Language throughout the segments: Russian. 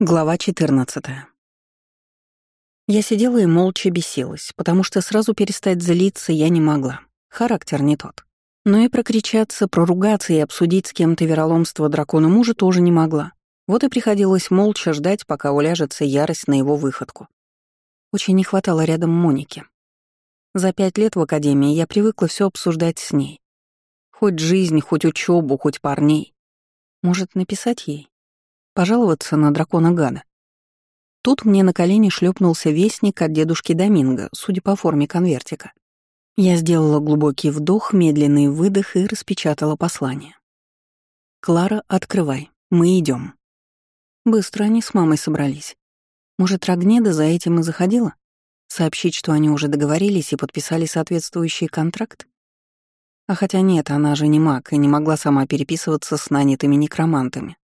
Глава 14. Я сидела и молча бесилась, потому что сразу перестать злиться я не могла. Характер не тот. Но и прокричаться, проругаться и обсудить с кем-то вероломство дракона мужа тоже не могла. Вот и приходилось молча ждать, пока уляжется ярость на его выходку. Очень не хватало рядом Моники. За пять лет в академии я привыкла все обсуждать с ней. Хоть жизнь, хоть учебу, хоть парней. Может, написать ей? Пожаловаться на дракона Гада. Тут мне на колени шлепнулся вестник от дедушки Доминго, судя по форме конвертика. Я сделала глубокий вдох, медленный выдох и распечатала послание. «Клара, открывай. Мы идем. Быстро они с мамой собрались. Может, Рогнеда за этим и заходила? Сообщить, что они уже договорились и подписали соответствующий контракт? А хотя нет, она же не маг и не могла сама переписываться с нанятыми некромантами.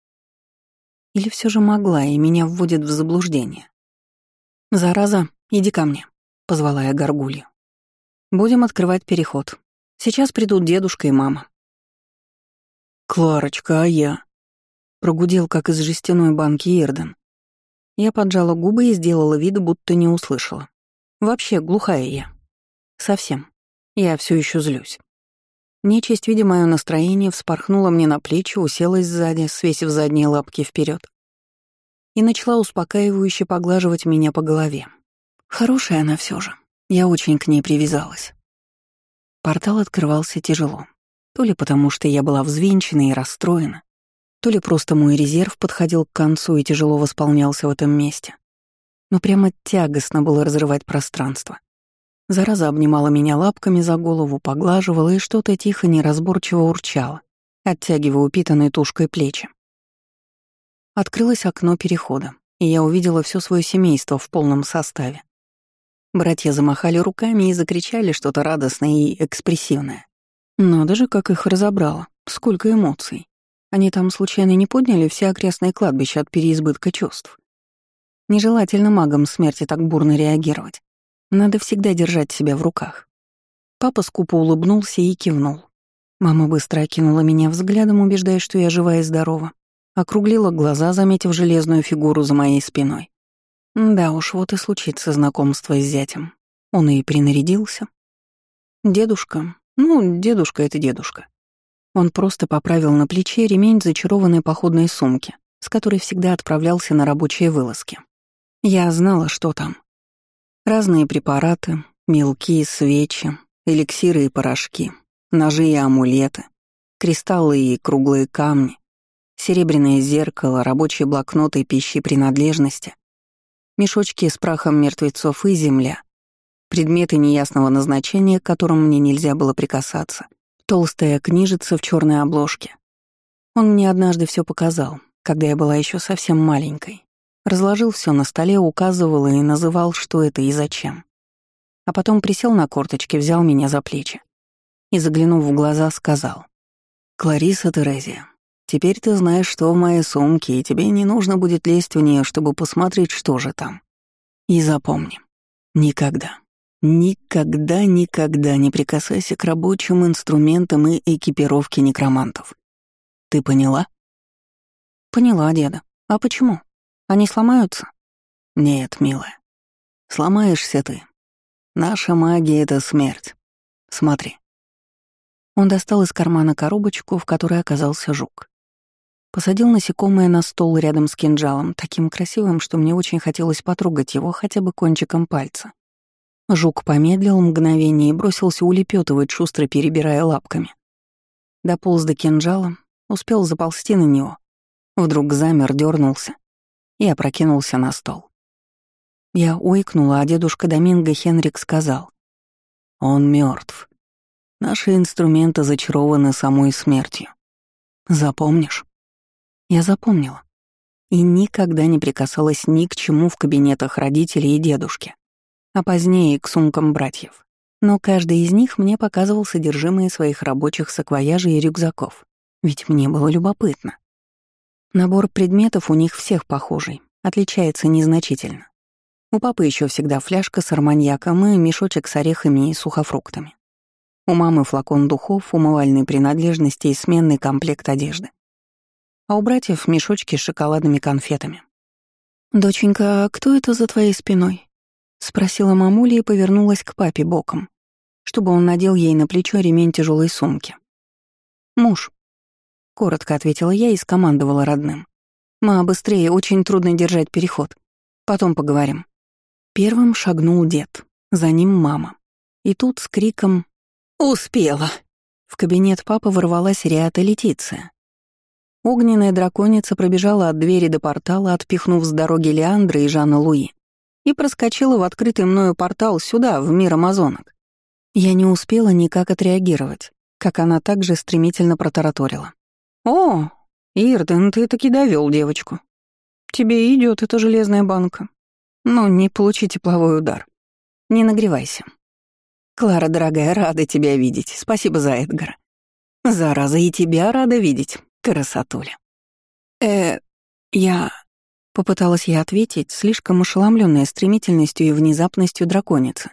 Или все же могла, и меня вводит в заблуждение? «Зараза, иди ко мне», — позвала я горгулью. «Будем открывать переход. Сейчас придут дедушка и мама». «Кларочка, а я?» — прогудел, как из жестяной банки Ирден. Я поджала губы и сделала вид, будто не услышала. Вообще глухая я. Совсем. Я все еще злюсь. Нечисть, видя мое настроение, вспорхнула мне на плечи, уселась сзади, свесив задние лапки вперед, и начала успокаивающе поглаживать меня по голове. Хорошая она все же. Я очень к ней привязалась. Портал открывался тяжело. То ли потому, что я была взвинчена и расстроена, то ли просто мой резерв подходил к концу и тяжело восполнялся в этом месте. Но прямо тягостно было разрывать пространство. Зараза обнимала меня лапками за голову, поглаживала и что-то тихо неразборчиво урчала, оттягивая упитанной тушкой плечи. Открылось окно перехода, и я увидела все свое семейство в полном составе. Братья замахали руками и закричали что-то радостное и экспрессивное. Надо же, как их разобрало, сколько эмоций. Они там случайно не подняли все окрестные кладбища от переизбытка чувств. Нежелательно магам смерти так бурно реагировать. Надо всегда держать себя в руках. Папа скупо улыбнулся и кивнул. Мама быстро окинула меня взглядом, убеждая, что я жива и здорова. Округлила глаза, заметив железную фигуру за моей спиной. Да уж, вот и случится знакомство с зятем. Он и принарядился. Дедушка, ну, дедушка — это дедушка. Он просто поправил на плече ремень зачарованной походной сумки, с которой всегда отправлялся на рабочие вылазки. Я знала, что там. Разные препараты, мелки, свечи, эликсиры и порошки, ножи и амулеты, кристаллы и круглые камни, серебряное зеркало, рабочие блокноты и пищи принадлежности, мешочки с прахом мертвецов и земля, предметы неясного назначения, к которым мне нельзя было прикасаться, толстая книжица в черной обложке. Он мне однажды все показал, когда я была еще совсем маленькой. Разложил все на столе, указывал и называл, что это и зачем. А потом присел на корточки, взял меня за плечи и, заглянув в глаза, сказал. «Клариса Терезия, теперь ты знаешь, что в моей сумке, и тебе не нужно будет лезть в нее, чтобы посмотреть, что же там. И запомни, никогда, никогда, никогда не прикасайся к рабочим инструментам и экипировке некромантов. Ты поняла?» «Поняла, деда. А почему?» Они сломаются? Нет, милая. Сломаешься ты. Наша магия — это смерть. Смотри. Он достал из кармана коробочку, в которой оказался жук. Посадил насекомое на стол рядом с кинжалом, таким красивым, что мне очень хотелось потрогать его хотя бы кончиком пальца. Жук помедлил мгновение и бросился улепетывать, шустро перебирая лапками. Дополз до кинжала, успел заползти на него. Вдруг замер, дернулся и опрокинулся на стол. Я уикнула, а дедушка Доминго Хенрик сказал. «Он мертв. Наши инструменты зачарованы самой смертью. Запомнишь?» Я запомнила. И никогда не прикасалась ни к чему в кабинетах родителей и дедушки, а позднее к сумкам братьев. Но каждый из них мне показывал содержимое своих рабочих саквояжей и рюкзаков, ведь мне было любопытно. Набор предметов у них всех похожий, отличается незначительно. У папы еще всегда фляжка с арманьяком и мешочек с орехами и сухофруктами. У мамы флакон духов, умывальные принадлежности и сменный комплект одежды. А у братьев мешочки с шоколадными конфетами. «Доченька, а кто это за твоей спиной?» — спросила мамуля и повернулась к папе боком, чтобы он надел ей на плечо ремень тяжелой сумки. «Муж», — коротко ответила я и скомандовала родным. «Ма, быстрее, очень трудно держать переход. Потом поговорим». Первым шагнул дед, за ним мама. И тут с криком «Успела!» в кабинет папы ворвалась Риата Летиция. Огненная драконица пробежала от двери до портала, отпихнув с дороги Леандра и Жанна Луи, и проскочила в открытый мною портал сюда, в мир амазонок. Я не успела никак отреагировать, как она также стремительно протараторила. «О, Ирден, ты таки довел девочку. Тебе идет эта железная банка. Но не получи тепловой удар. Не нагревайся. Клара, дорогая, рада тебя видеть. Спасибо за Эдгара. Зараза, и тебя рада видеть, красотуля. Э, я... Попыталась я ответить, слишком ошеломленная стремительностью и внезапностью драконицы,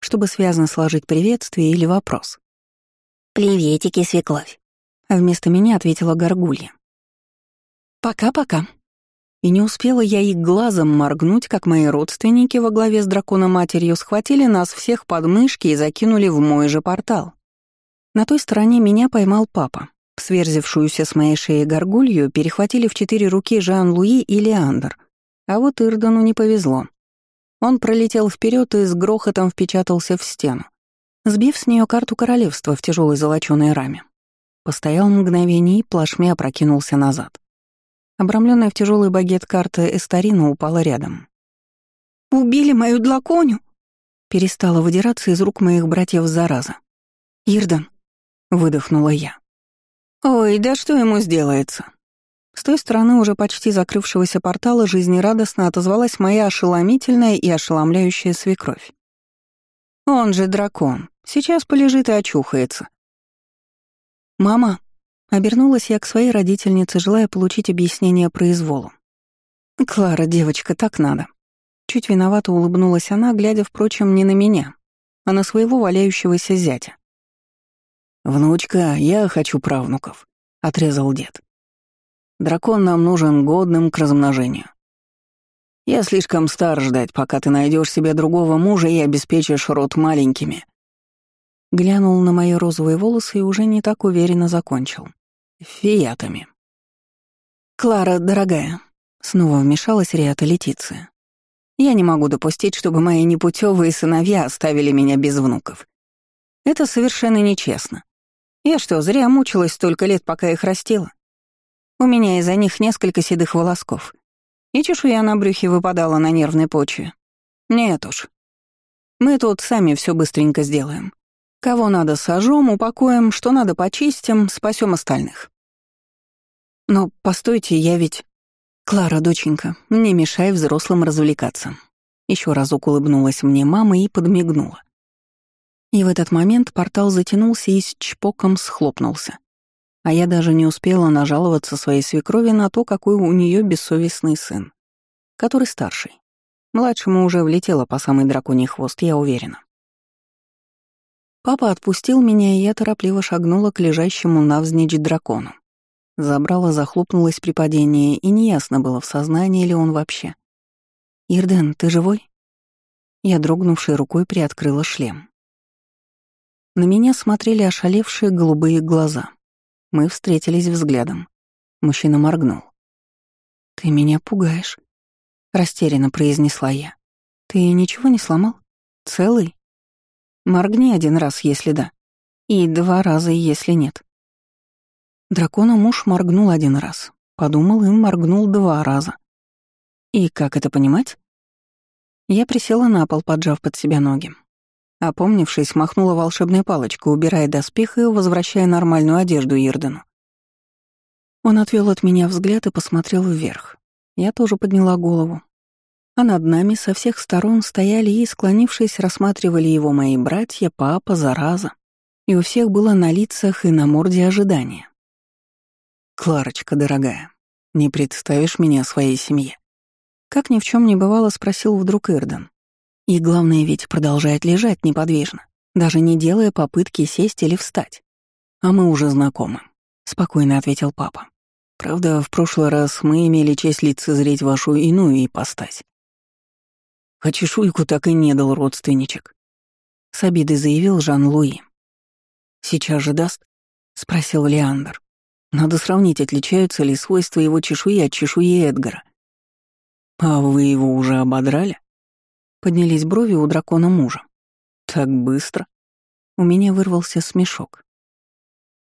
чтобы связно сложить приветствие или вопрос. «Приветики, свекровь», — вместо меня ответила горгулья. «Пока-пока», и не успела я и глазом моргнуть, как мои родственники во главе с дракона-матерью схватили нас всех под мышки и закинули в мой же портал. На той стороне меня поймал папа. Сверзившуюся с моей шеи горгулью перехватили в четыре руки Жан-Луи и Леандр. А вот Ирдану не повезло. Он пролетел вперед и с грохотом впечатался в стену, сбив с нее карту королевства в тяжелой золоченой раме. Постоял мгновение и плашмя опрокинулся назад. Обрамленная в тяжелый багет карта Эстарина упала рядом. «Убили мою длаконю!» Перестала выдираться из рук моих братьев зараза. «Ирдан!» — выдохнула я. «Ой, да что ему сделается?» С той стороны уже почти закрывшегося портала жизнерадостно отозвалась моя ошеломительная и ошеломляющая свекровь. «Он же дракон. Сейчас полежит и очухается». «Мама!» Обернулась я к своей родительнице, желая получить объяснение произволу. «Клара, девочка, так надо». Чуть виновато улыбнулась она, глядя, впрочем, не на меня, а на своего валяющегося зятя. «Внучка, я хочу правнуков», — отрезал дед. «Дракон нам нужен годным к размножению. Я слишком стар ждать, пока ты найдешь себе другого мужа и обеспечишь род маленькими». Глянул на мои розовые волосы и уже не так уверенно закончил фиатами. «Клара, дорогая», — снова вмешалась Риата Летиция. «Я не могу допустить, чтобы мои непутевые сыновья оставили меня без внуков. Это совершенно нечестно. Я что, зря мучилась столько лет, пока их растила? У меня из-за них несколько седых волосков. И чешуя на брюхе выпадала на нервной почве. Нет уж. Мы тут сами все быстренько сделаем. Кого надо сожжем, упакуем, что надо почистим, спасем остальных. Но постойте, я ведь... Клара, доченька, не мешай взрослым развлекаться. Еще разок улыбнулась мне мама и подмигнула. И в этот момент портал затянулся и с чпоком схлопнулся. А я даже не успела нажаловаться своей свекрови на то, какой у нее бессовестный сын. Который старший. Младшему уже влетело по самый драконий хвост, я уверена. Папа отпустил меня, и я торопливо шагнула к лежащему навзничь дракону. Забрала захлопнулась при падении, и неясно было, в сознании ли он вообще. «Ирден, ты живой?» Я, дрогнувшей рукой, приоткрыла шлем. На меня смотрели ошалевшие голубые глаза. Мы встретились взглядом. Мужчина моргнул. «Ты меня пугаешь», — растерянно произнесла я. «Ты ничего не сломал? Целый? Моргни один раз, если да, и два раза, если нет». Дракона муж моргнул один раз, подумал и моргнул два раза. И как это понимать? Я присела на пол, поджав под себя ноги. Опомнившись, махнула волшебной палочкой, убирая доспех и возвращая нормальную одежду Ирдену. Он отвел от меня взгляд и посмотрел вверх. Я тоже подняла голову. А над нами со всех сторон стояли и, склонившись, рассматривали его мои братья, папа, зараза. И у всех было на лицах и на морде ожидание. «Кларочка, дорогая, не представишь меня своей семье?» Как ни в чем не бывало, спросил вдруг Ирден. И главное ведь продолжает лежать неподвижно, даже не делая попытки сесть или встать. «А мы уже знакомы», — спокойно ответил папа. Правда, в прошлый раз мы имели честь лицезреть вашу иную ипостась. А чешуйку так и не дал родственничек. С обидой заявил Жан-Луи. «Сейчас же даст?» — спросил Леандр. «Надо сравнить, отличаются ли свойства его чешуи от чешуи Эдгара». «А вы его уже ободрали?» Поднялись брови у дракона мужа. «Так быстро?» У меня вырвался смешок.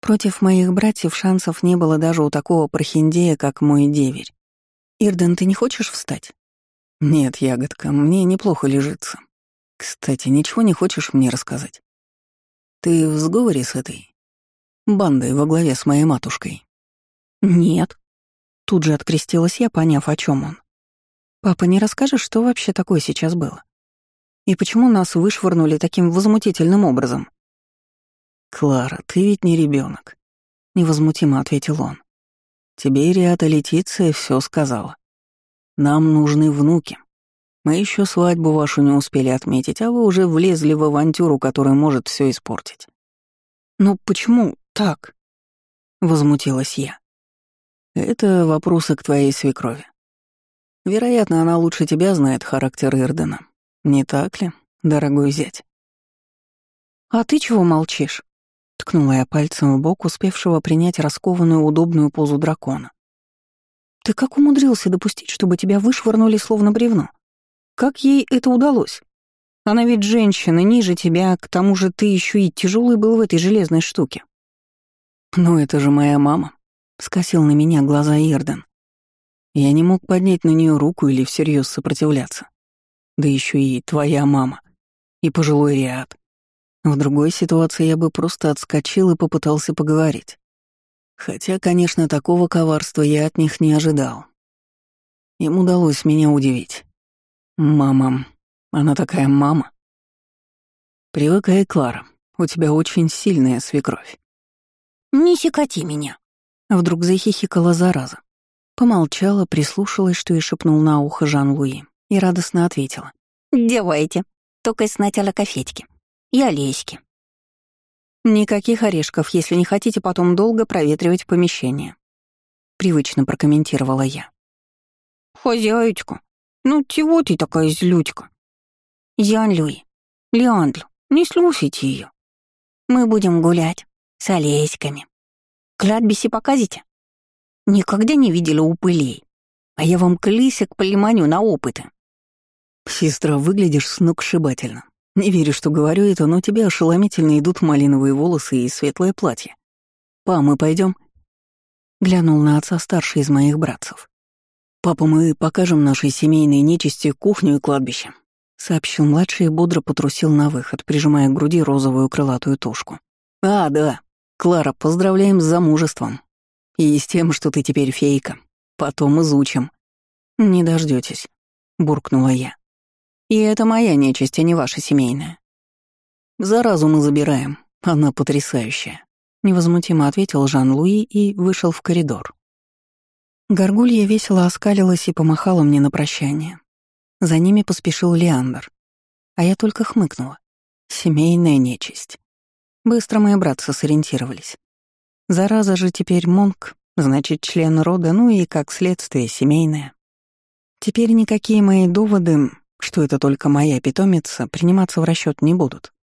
Против моих братьев шансов не было даже у такого прохиндея, как мой деверь. «Ирден, ты не хочешь встать?» «Нет, ягодка, мне неплохо лежится. Кстати, ничего не хочешь мне рассказать? Ты в сговоре с этой бандой во главе с моей матушкой?» «Нет». Тут же открестилась я, поняв, о чем он. «Папа, не расскажешь, что вообще такое сейчас было? И почему нас вышвырнули таким возмутительным образом?» «Клара, ты ведь не ребенок, невозмутимо ответил он. «Тебе Ириата Летиция все сказала. Нам нужны внуки. Мы еще свадьбу вашу не успели отметить, а вы уже влезли в авантюру, которая может все испортить». «Но почему так?» — возмутилась я. «Это вопросы к твоей свекрови. Вероятно, она лучше тебя знает характер Ирдена. Не так ли, дорогой зять?» «А ты чего молчишь?» Ткнула я пальцем в бок, успевшего принять раскованную удобную позу дракона. «Ты как умудрился допустить, чтобы тебя вышвырнули словно бревно? Как ей это удалось? Она ведь женщина, ниже тебя, к тому же ты еще и тяжелый был в этой железной штуке». «Ну это же моя мама», — скосил на меня глаза Ирден. Я не мог поднять на нее руку или всерьез сопротивляться. Да еще и твоя мама, и пожилой Риад. В другой ситуации я бы просто отскочил и попытался поговорить. Хотя, конечно, такого коварства я от них не ожидал. Им удалось меня удивить. Мама, она такая мама. Привыкай, Клара, у тебя очень сильная свекровь. Не секоти меня. Вдруг захихикала зараза. Помолчала, прислушалась, что и шепнул на ухо Жан-Луи, и радостно ответила. «Девайте, только сначала кофетки и Олеськи. «Никаких орешков, если не хотите потом долго проветривать помещение», — привычно прокомментировала я. «Хозяечка, ну чего ты такая злютька?» «Ян-Люи, Леандлю, не слушайте ее. Мы будем гулять с Олеськами. Кладбище покажете? Никогда не видели упылей, а я вам клисик полиманю на опыты». «Сестра, выглядишь сногсшибательно. Не верю, что говорю это, но тебе ошеломительно идут малиновые волосы и светлое платье. Па, мы пойдем? Глянул на отца старший из моих братцев. «Папа, мы покажем нашей семейной нечисти кухню и кладбище», — сообщил младший и бодро потрусил на выход, прижимая к груди розовую крылатую тушку. «А, да. Клара, поздравляем с замужеством. И с тем, что ты теперь фейка. Потом изучим». «Не дождетесь, буркнула я. И это моя нечисть, а не ваша семейная. Заразу мы забираем, она потрясающая. Невозмутимо ответил Жан-Луи и вышел в коридор. Горгулья весело оскалилась и помахала мне на прощание. За ними поспешил Леандр. А я только хмыкнула. Семейная нечисть. Быстро мои братцы сориентировались. Зараза же теперь монг, значит, член рода, ну и, как следствие, семейная. Теперь никакие мои доводы что это только моя питомица, приниматься в расчет не будут.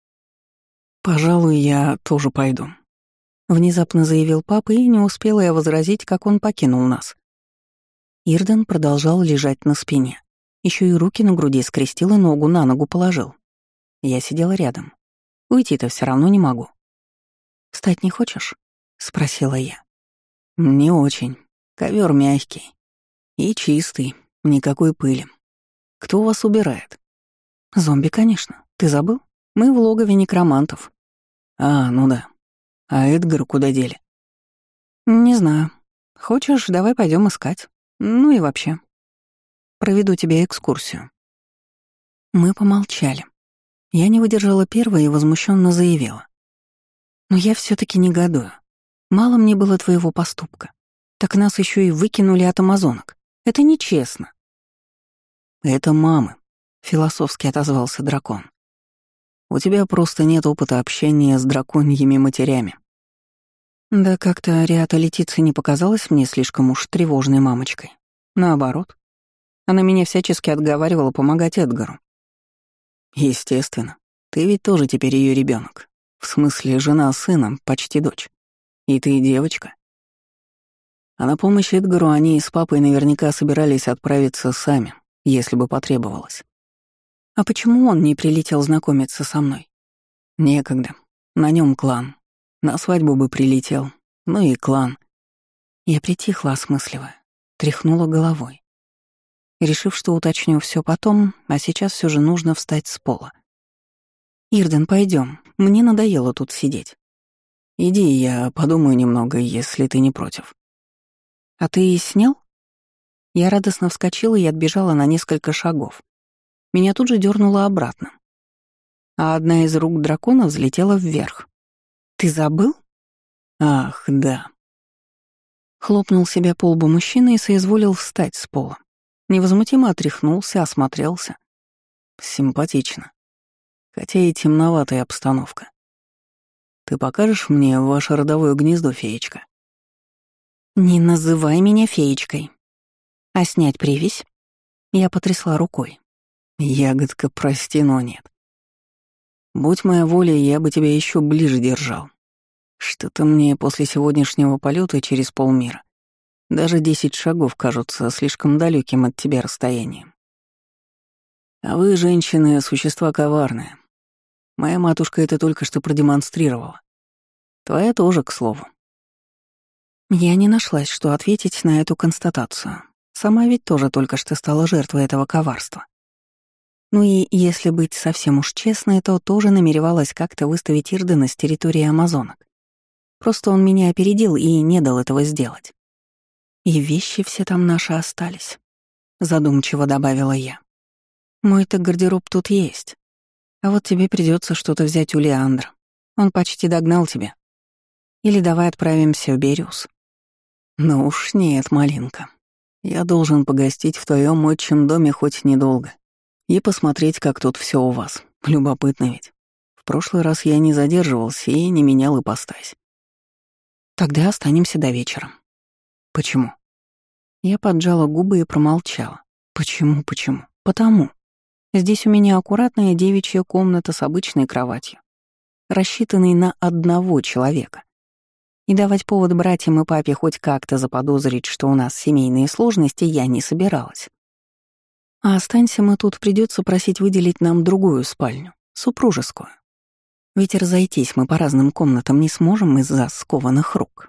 «Пожалуй, я тоже пойду», — внезапно заявил папа, и не успела я возразить, как он покинул нас. Ирден продолжал лежать на спине. Еще и руки на груди скрестил и ногу на ногу положил. Я сидела рядом. Уйти-то все равно не могу. «Встать не хочешь?» — спросила я. «Не очень. Ковер мягкий. И чистый, никакой пыли. Кто вас убирает? Зомби, конечно. Ты забыл? Мы в логове некромантов. А, ну да. А Эдгар куда дели? Не знаю. Хочешь, давай пойдем искать. Ну и вообще. Проведу тебе экскурсию. Мы помолчали. Я не выдержала первой и возмущенно заявила. Но я все таки негодую. Мало мне было твоего поступка. Так нас еще и выкинули от амазонок. Это нечестно. «Это мамы», — философски отозвался дракон. «У тебя просто нет опыта общения с драконьими матерями. Да как-то Ариата Летиция не показалась мне слишком уж тревожной мамочкой. Наоборот. Она меня всячески отговаривала помогать Эдгару. Естественно. Ты ведь тоже теперь ее ребенок. В смысле, жена с сыном, почти дочь. И ты девочка. А на помощь Эдгару они с папой наверняка собирались отправиться сами, если бы потребовалось. А почему он не прилетел знакомиться со мной? Некогда. На нем клан. На свадьбу бы прилетел. Ну и клан. Я притихла, осмысливая. Тряхнула головой. Решив, что уточню все потом, а сейчас все же нужно встать с пола. «Ирден, пойдем. Мне надоело тут сидеть. Иди, я подумаю немного, если ты не против». «А ты снял?» Я радостно вскочила и отбежала на несколько шагов. Меня тут же дернуло обратно. А одна из рук дракона взлетела вверх. «Ты забыл?» «Ах, да». Хлопнул себя по лбу мужчина и соизволил встать с пола. Невозмутимо отряхнулся, осмотрелся. Симпатично. Хотя и темноватая обстановка. Ты покажешь мне ваше родовое гнездо, феечка? Не называй меня феечкой. А снять привязь? Я потрясла рукой. Ягодка, прости, но нет. Будь моя воля, я бы тебя еще ближе держал. Что-то мне после сегодняшнего полета через полмира даже десять шагов кажутся слишком далеким от тебя расстоянием. А вы, женщины, существа коварные. Моя матушка это только что продемонстрировала. Твоя тоже, к слову. Я не нашлась, что ответить на эту констатацию. Сама ведь тоже только что стала жертвой этого коварства. Ну и если быть совсем уж честной, то тоже намеревалась как-то выставить Ирдена с территории Амазонок. Просто он меня опередил и не дал этого сделать. И вещи все там наши остались, задумчиво добавила я. Мой-то гардероб тут есть. А вот тебе придется что-то взять у Леандра. Он почти догнал тебя. Или давай отправимся в Бериус. Ну уж нет, малинка. Я должен погостить в твоем отчим доме хоть недолго и посмотреть, как тут все у вас. Любопытно ведь. В прошлый раз я не задерживался и не менял ипостась. Тогда останемся до вечера. Почему? Я поджала губы и промолчала. Почему, почему? Потому. Здесь у меня аккуратная девичья комната с обычной кроватью, рассчитанной на одного человека. И давать повод братьям и папе хоть как-то заподозрить, что у нас семейные сложности, я не собиралась. А останься мы тут, придется просить выделить нам другую спальню, супружескую. Ведь разойтись мы по разным комнатам не сможем из-за скованных рук.